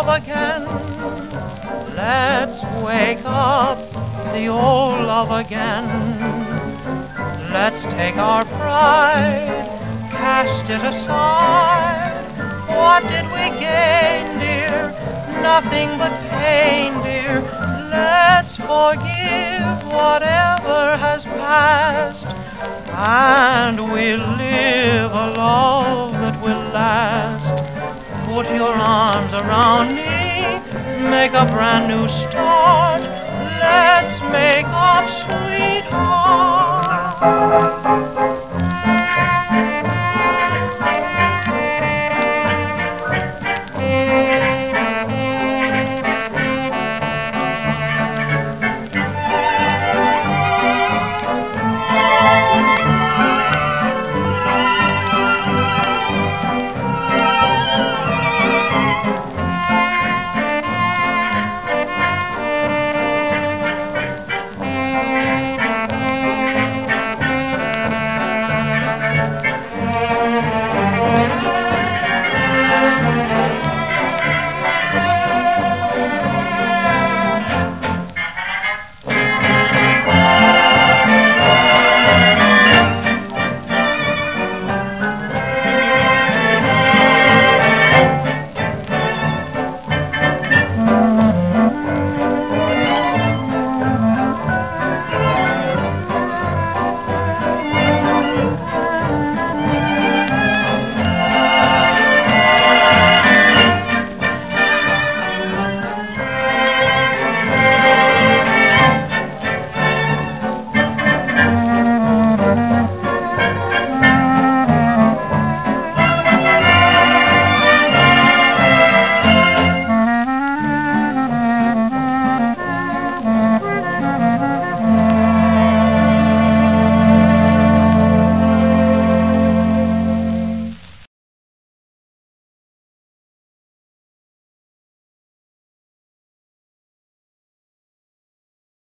again. Let's wake up the old love again. Let's take our pride, cast it aside. What did we gain, dear? Nothing but pain, dear. Let's forgive whatever has passed, and we'll live Put your arms around me, make a brand new start.